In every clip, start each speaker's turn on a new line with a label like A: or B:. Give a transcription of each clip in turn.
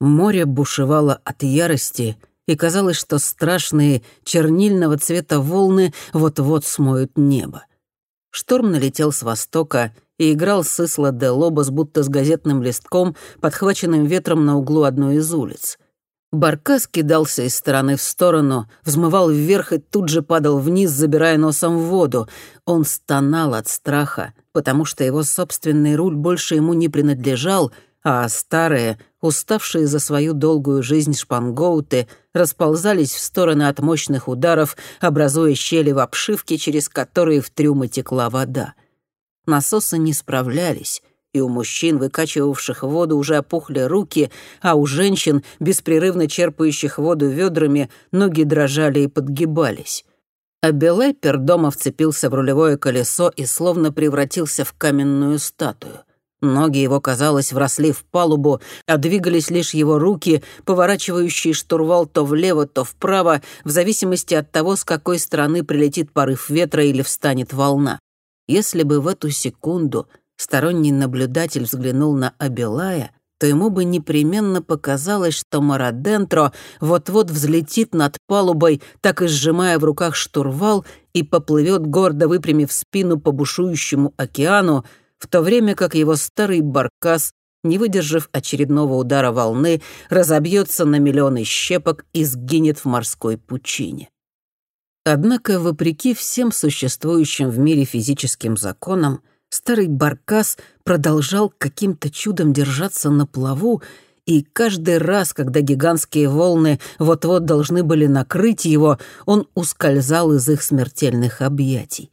A: Море бушевало от ярости, и казалось, что страшные чернильного цвета волны вот-вот смоют небо. Шторм налетел с востока и играл с Исла де Лобос будто с газетным листком, подхваченным ветром на углу одной из улиц. Баркас кидался из стороны в сторону, взмывал вверх и тут же падал вниз, забирая носом в воду. Он стонал от страха, потому что его собственный руль больше ему не принадлежал, а старые, уставшие за свою долгую жизнь шпангоуты, расползались в стороны от мощных ударов, образуя щели в обшивке, через которые в трюмы текла вода. Насосы не справлялись, и у мужчин, выкачивавших воду, уже опухли руки, а у женщин, беспрерывно черпающих воду ведрами, ноги дрожали и подгибались. А Белайпер дома вцепился в рулевое колесо и словно превратился в каменную статую. Ноги его, казалось, вросли в палубу, а двигались лишь его руки, поворачивающие штурвал то влево, то вправо, в зависимости от того, с какой стороны прилетит порыв ветра или встанет волна. Если бы в эту секунду сторонний наблюдатель взглянул на Абилая, то ему бы непременно показалось, что Марадентро вот-вот взлетит над палубой, так и сжимая в руках штурвал, и поплывет гордо выпрямив спину по бушующему океану, в то время как его старый баркас, не выдержав очередного удара волны, разобьется на миллионы щепок и сгинет в морской пучине. Однако, вопреки всем существующим в мире физическим законам, старый баркас продолжал каким-то чудом держаться на плаву, и каждый раз, когда гигантские волны вот-вот должны были накрыть его, он ускользал из их смертельных объятий.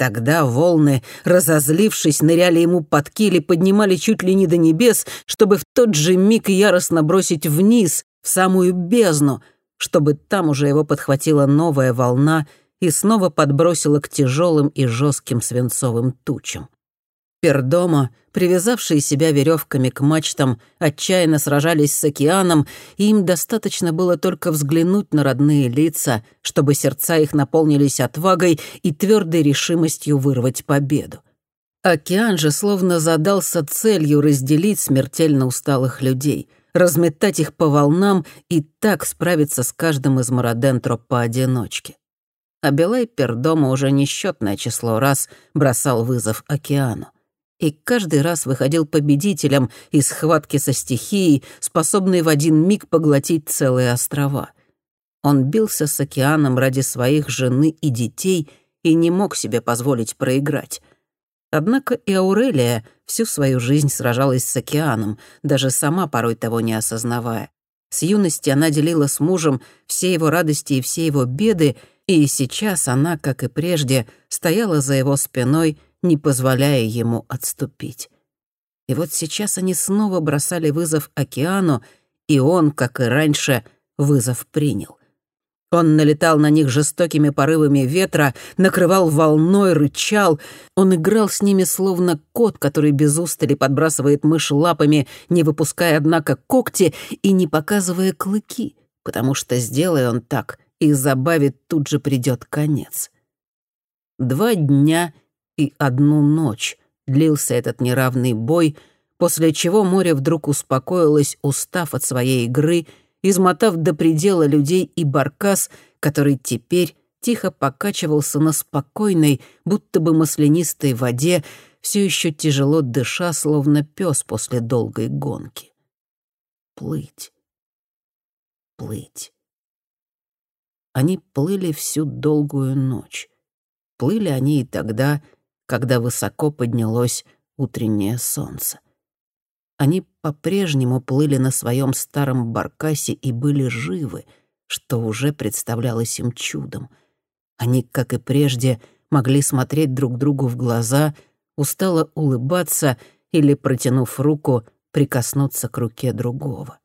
A: Тогда волны, разозлившись, ныряли ему под киль и поднимали чуть ли не до небес, чтобы в тот же миг яростно бросить вниз, в самую бездну, чтобы там уже его подхватила новая волна и снова подбросила к тяжелым и жестким свинцовым тучам. Пердома, привязавшие себя веревками к мачтам, отчаянно сражались с океаном, и им достаточно было только взглянуть на родные лица, чтобы сердца их наполнились отвагой и твердой решимостью вырвать победу. Океан же словно задался целью разделить смертельно усталых людей, разметать их по волнам и так справиться с каждым из Марадентро поодиночке. А Белай Пердома уже несчетное число раз бросал вызов океану и каждый раз выходил победителем из схватки со стихией, способной в один миг поглотить целые острова. Он бился с океаном ради своих жены и детей и не мог себе позволить проиграть. Однако и Аурелия всю свою жизнь сражалась с океаном, даже сама порой того не осознавая. С юности она делила с мужем все его радости и все его беды, и сейчас она, как и прежде, стояла за его спиной — не позволяя ему отступить. И вот сейчас они снова бросали вызов океану, и он, как и раньше, вызов принял. Он налетал на них жестокими порывами ветра, накрывал волной, рычал. Он играл с ними словно кот, который без устали подбрасывает мышь лапами, не выпуская, однако, когти и не показывая клыки, потому что, сделая он так, и забавит тут же придет конец. Два дня и одну ночь длился этот неравный бой, после чего море вдруг успокоилось, устав от своей игры, измотав до предела людей и баркас, который теперь тихо покачивался на спокойной, будто бы маслянистой воде, все еще тяжело дыша, словно пес после долгой гонки. Плыть. Плыть. Они плыли всю долгую ночь. Плыли они и тогда, когда высоко поднялось утреннее солнце. Они по-прежнему плыли на своем старом баркасе и были живы, что уже представлялось им чудом. Они, как и прежде, могли смотреть друг другу в глаза, устало улыбаться или, протянув руку, прикоснуться к руке другого.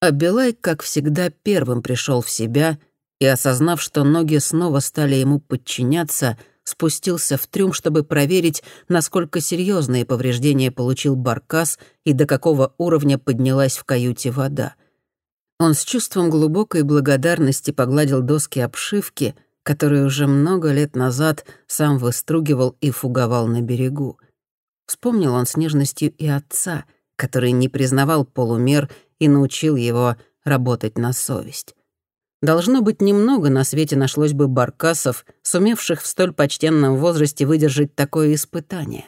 A: А Белай, как всегда, первым пришел в себя и, осознав, что ноги снова стали ему подчиняться, — спустился в трюм, чтобы проверить, насколько серьезные повреждения получил Баркас и до какого уровня поднялась в каюте вода. Он с чувством глубокой благодарности погладил доски обшивки, которые уже много лет назад сам выстругивал и фуговал на берегу. Вспомнил он с нежностью и отца, который не признавал полумер и научил его работать на совесть. Должно быть, немного на свете нашлось бы баркасов, сумевших в столь почтенном возрасте выдержать такое испытание.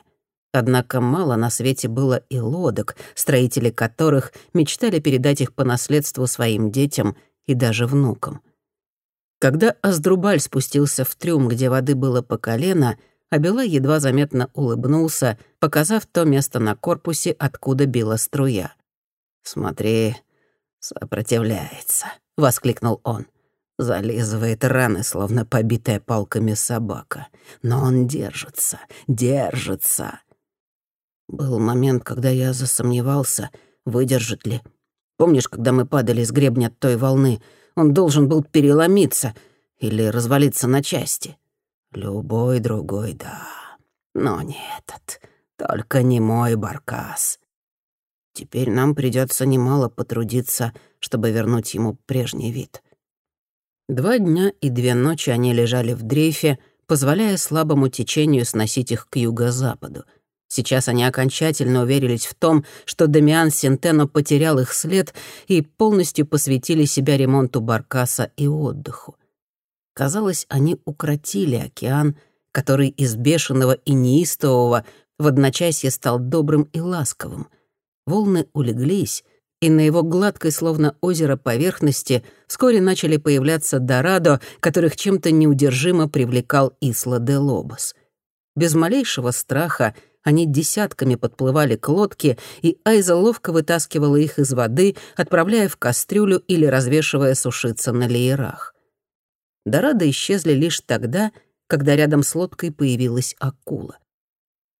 A: Однако мало на свете было и лодок, строители которых мечтали передать их по наследству своим детям и даже внукам. Когда Аздрубаль спустился в трюм, где воды было по колено, Абилай едва заметно улыбнулся, показав то место на корпусе, откуда била струя. «Смотри, сопротивляется», — воскликнул он. Зализывает раны, словно побитая палками собака. Но он держится, держится. Был момент, когда я засомневался, выдержит ли. Помнишь, когда мы падали с гребня той волны? Он должен был переломиться или развалиться на части. Любой другой, да. Но не этот. Только не мой баркас. Теперь нам придется немало потрудиться, чтобы вернуть ему прежний вид. Два дня и две ночи они лежали в дрейфе, позволяя слабому течению сносить их к юго-западу — Сейчас они окончательно уверились в том, что Дамиан Сентено потерял их след и полностью посвятили себя ремонту баркаса и отдыху. Казалось, они укротили океан, который из бешеного и неистового в одночасье стал добрым и ласковым. Волны улеглись, и на его гладкой, словно озеро поверхности, вскоре начали появляться дорадо, которых чем-то неудержимо привлекал Исла де Лобос. Без малейшего страха они десятками подплывали к лодке, и Айза ловко вытаскивала их из воды, отправляя в кастрюлю или развешивая сушиться на леерах. Дорады исчезли лишь тогда, когда рядом с лодкой появилась акула.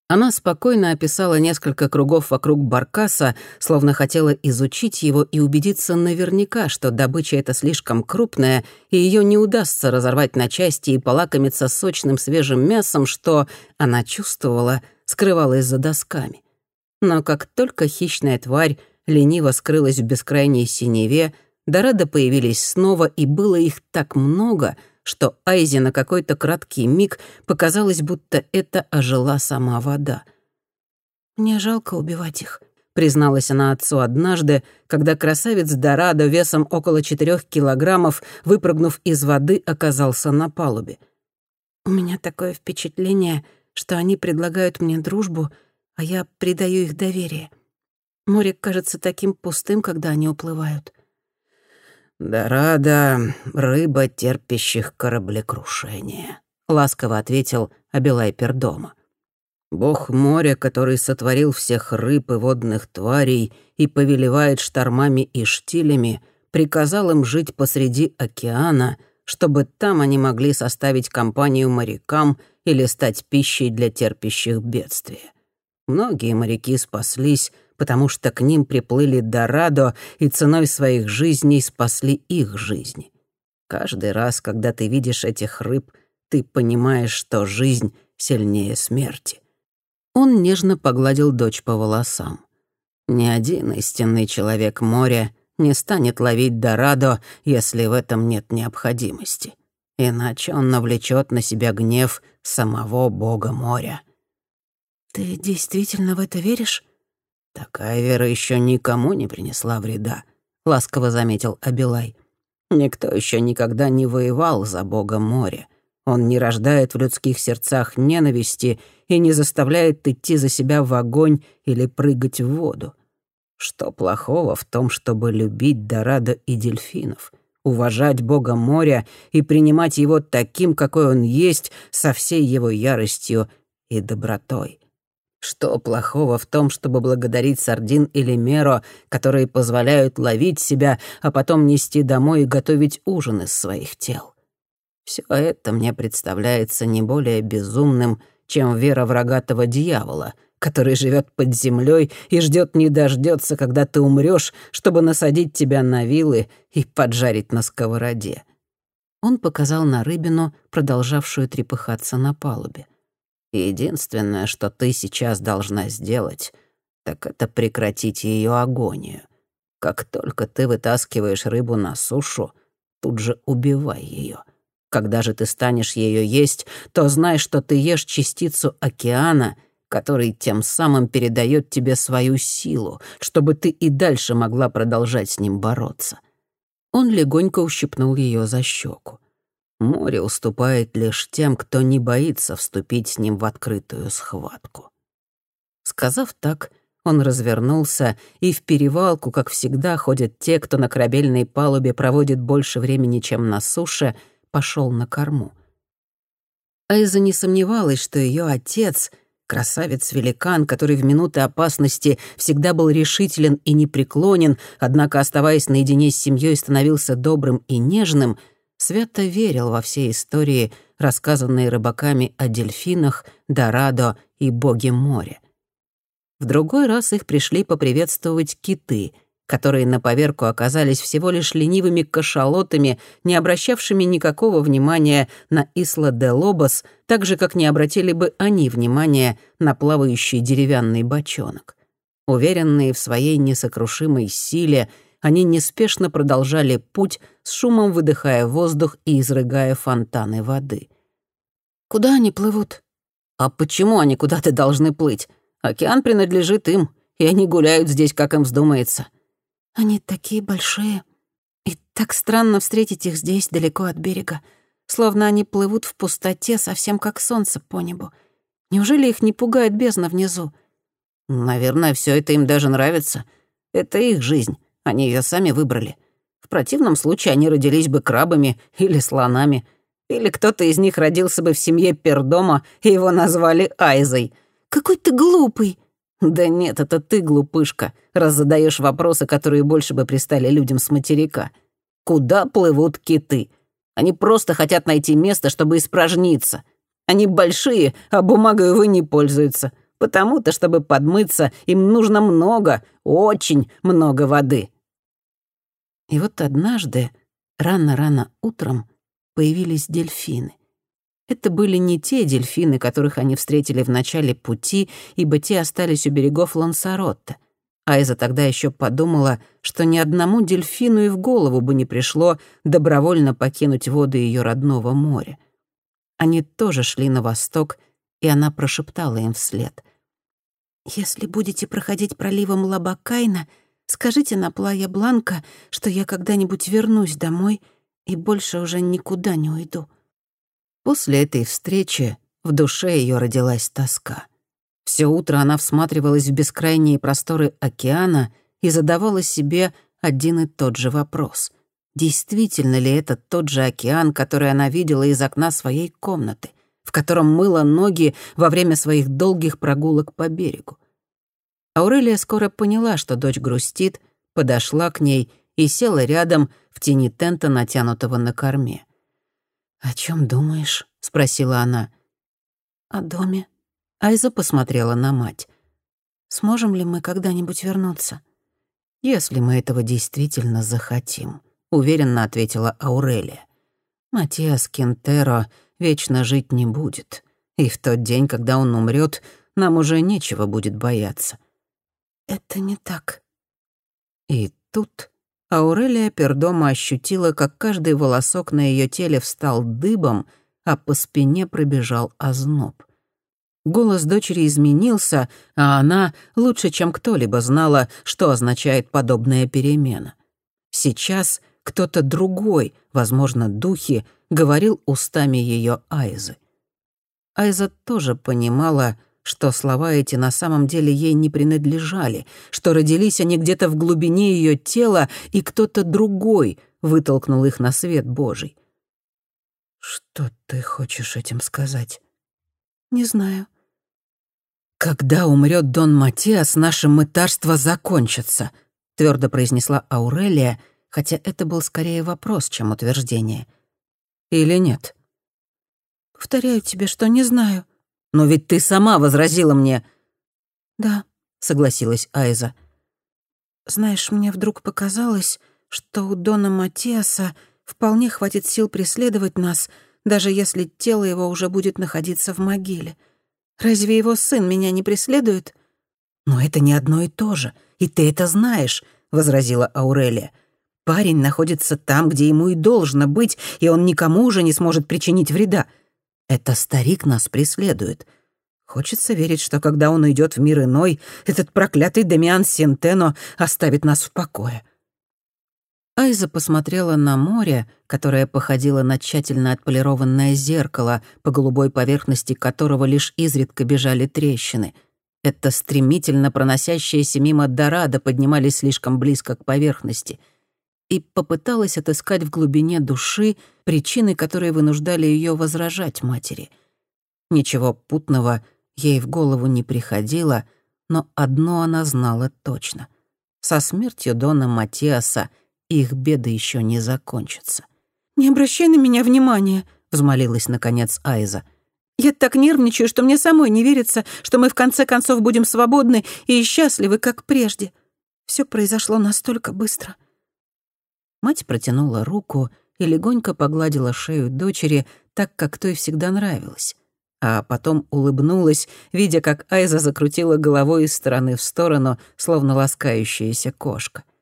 A: Она спокойно описала несколько кругов вокруг баркаса, словно хотела изучить его и убедиться наверняка, что добыча эта слишком крупная, и ее не удастся разорвать на части и полакомиться сочным свежим мясом, что, она чувствовала, — скрывалась за досками. Но как только хищная тварь лениво скрылась в бескрайней синеве, Дорадо появились снова, и было их так много, что Айзе на какой-то краткий миг показалось, будто это ожила сама вода. «Мне жалко убивать их», — призналась она отцу однажды, когда красавец Дорадо весом около четырех килограммов, выпрыгнув из воды, оказался на палубе. «У меня такое впечатление, что они предлагают мне дружбу, а я предаю их доверие. Море кажется таким пустым, когда они уплывают.
B: «Да рада рыба терпящих кораблекрушения», — ласково ответил Абилай Пердома. «Бог моря, который сотворил всех рыб и водных тварей и повелевает штормами и штилями, приказал им жить посреди океана, чтобы там они могли составить компанию морякам — или стать пищей для терпящих бедствия. Многие моряки спаслись, потому что к ним приплыли Дорадо и ценой своих жизней спасли их жизни. Каждый раз, когда ты видишь этих рыб, ты понимаешь, что жизнь сильнее смерти. Он нежно погладил дочь по волосам. Ни один истинный человек моря не станет ловить Дорадо, если в этом нет необходимости. Иначе он навлечет на себя гнев самого бога моря.
A: «Ты действительно в это веришь?»
B: «Такая вера еще никому не принесла вреда», — ласково заметил Абилай. «Никто еще никогда не воевал за бога моря. Он не рождает в людских сердцах ненависти и не заставляет идти за себя в огонь или прыгать в воду. Что плохого в том, чтобы любить Дорадо и дельфинов?» уважать Бога моря и принимать его таким, какой он есть, со всей его яростью и добротой. Что плохого в том, чтобы благодарить Сардин или Меро, которые позволяют ловить себя, а потом нести домой и готовить ужин из своих тел? Все это мне представляется не более безумным, чем вера в рогатого дьявола — который живет под землей и ждет не дождется, когда ты умрешь, чтобы насадить тебя на вилы и поджарить на сковороде. Он показал на рыбину, продолжавшую трепыхаться на палубе. Единственное, что ты сейчас должна сделать, так это прекратить ее агонию. Как только ты вытаскиваешь рыбу на сушу, тут же убивай ее. Когда же ты станешь ее есть, то знай, что ты ешь частицу океана — который тем самым передает тебе свою силу, чтобы ты и дальше могла продолжать с ним бороться. Он легонько ущипнул ее за щеку. Море уступает лишь тем, кто не боится вступить с ним в открытую схватку. Сказав так, он развернулся, и в перевалку, как всегда, ходят те, кто на корабельной палубе проводит больше времени, чем на суше, пошел на корму. Айза не сомневалась, что ее отец — красавец-великан, который в минуты опасности всегда был решителен и непреклонен, однако, оставаясь наедине с семьей, становился добрым и нежным, свято верил во все истории, рассказанные рыбаками о дельфинах, Дорадо и боге моря. В другой раз их пришли поприветствовать киты, которые на поверку оказались всего лишь ленивыми кашалотами, не обращавшими никакого внимания на Исла де Лобос, так же, как не обратили бы они внимания на плавающий деревянный бочонок. Уверенные в своей несокрушимой силе, они неспешно продолжали путь, с шумом выдыхая воздух и изрыгая фонтаны воды.
A: «Куда они плывут?»
B: «А почему они куда-то должны плыть? Океан принадлежит им, и они гуляют здесь, как им вздумается».
A: «Они такие большие. И так странно встретить их здесь, далеко от берега. Словно они плывут в пустоте, совсем как солнце по небу. Неужели их не пугает бездна внизу?»
B: «Наверное, все это им даже нравится. Это их жизнь. Они ее сами выбрали. В противном случае они родились бы крабами или слонами. Или кто-то из них родился бы в семье пердома, и его назвали Айзой».
A: Какой ты глупый!»
B: «Да нет, это ты, глупышка, раз задаешь вопросы, которые больше бы пристали людям с материка. Куда плывут киты? Они просто хотят найти место, чтобы испражниться. Они большие, а бумагой, увы, не пользуются. Потому-то, чтобы подмыться, им нужно много, очень много воды». И вот однажды, рано-рано утром, появились дельфины — это были не те дельфины, которых они встретили в начале пути, ибо те остались у берегов Лансаротта. Айза тогда еще подумала, что ни одному дельфину и в голову бы не пришло добровольно покинуть воды ее родного моря. Они тоже шли на восток, и она прошептала им вслед. «Если будете проходить проливом Лабакайна, скажите на Плая Бланка, что я когда-нибудь вернусь домой и больше уже никуда не уйду». После этой встречи в душе ее родилась тоска. Все утро она всматривалась в бескрайние просторы океана и задавала себе один и тот же вопрос. Действительно ли это тот же океан, который она видела из окна своей комнаты, в котором мыла ноги во время своих долгих прогулок по берегу? Аурелия скоро поняла, что дочь грустит, подошла к ней и села рядом в тени тента, натянутого на корме. «О чем думаешь?» — спросила она.
A: «О доме».
B: Айза посмотрела на мать.
A: «Сможем ли мы когда-нибудь вернуться?»
B: «Если мы этого действительно захотим», — уверенно ответила Аурелия. «Матиас Кентеро вечно жить не будет, и в тот день, когда он умрет, нам уже нечего будет бояться».
A: «Это не так».
B: И тут Аурелия Пердома ощутила, как каждый волосок на ее теле встал дыбом, а по спине пробежал озноб. Голос дочери изменился, а она лучше, чем кто-либо знала, что означает подобная перемена. Сейчас кто-то другой, возможно, духи, говорил устами ее Айзы. Айза тоже понимала, что слова эти на самом деле ей не принадлежали, что родились они где-то в глубине ее тела, и кто-то другой вытолкнул их на свет Божий. «Что ты хочешь этим сказать?»
A: «Не знаю».
B: «Когда умрет Дон Матиас, наше мытарство закончится», — твердо произнесла Аурелия, хотя это был скорее вопрос, чем утверждение. «Или нет?»
A: «Повторяю тебе, что не знаю»,
B: но ведь ты сама возразила мне».
A: «Да», —
B: согласилась Айза.
A: «Знаешь, мне вдруг показалось, что у Дона Матиаса вполне хватит сил преследовать нас, даже если тело его уже будет находиться в могиле. Разве его сын меня не преследует?»
B: «Но это не одно и то же, и ты это знаешь», — возразила Аурелия. «Парень находится там, где ему и должно быть, и он никому уже не сможет причинить вреда. Это старик нас преследует.
A: Хочется верить, что когда он уйдет в мир иной, этот проклятый Демиан Сентено оставит нас в покое. Айза посмотрела на море, которое походило на тщательно отполированное зеркало, по голубой поверхности которого лишь изредка бежали трещины. Это стремительно проносящиеся мимо Дорадо поднимались слишком близко к поверхности. И попыталась отыскать в глубине души причины, которые вынуждали ее возражать матери. Ничего путного ей в голову не приходило, но одно она знала точно. Со смертью Дона Матиаса — их беды еще не закончатся.
C: «Не обращай на меня внимания», — взмолилась, наконец, Айза. «Я так нервничаю, что мне самой не верится, что мы в конце концов будем свободны и счастливы, как прежде. Все произошло настолько быстро».
A: Мать протянула руку и легонько погладила шею дочери, так, как той всегда нравилось. А потом улыбнулась, видя, как Айза закрутила головой из стороны в сторону, словно ласкающаяся кошка. —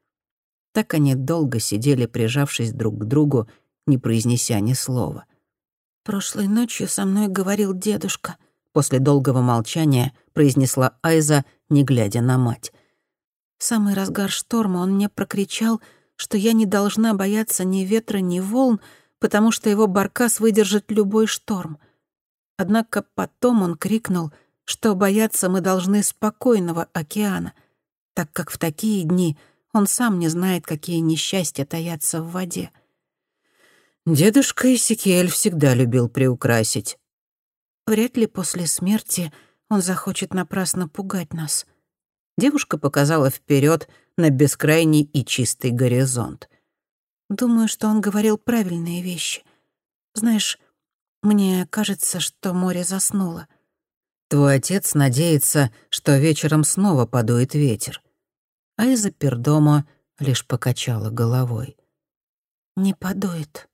A: так они долго сидели, прижавшись друг к другу, не произнеся ни слова.
C: «Прошлой ночью со мной говорил дедушка», —
A: после долгого молчания произнесла Айза, не глядя на мать.
C: В самый разгар шторма он мне прокричал, что я не должна бояться ни ветра, ни волн, потому что его баркас выдержит любой шторм. Однако потом он крикнул, что бояться мы должны спокойного океана, так как в такие дни — он сам не знает, какие несчастья таятся в воде.
A: Дедушка Исикиэль всегда любил приукрасить.
C: Вряд ли после смерти он захочет напрасно пугать нас.
A: Девушка показала вперед на бескрайний и чистый горизонт.
C: Думаю, что он говорил правильные вещи. Знаешь, мне кажется, что море заснуло.
A: Твой отец надеется, что вечером снова подует ветер а из-за пердома лишь покачала головой.
C: «Не подует»,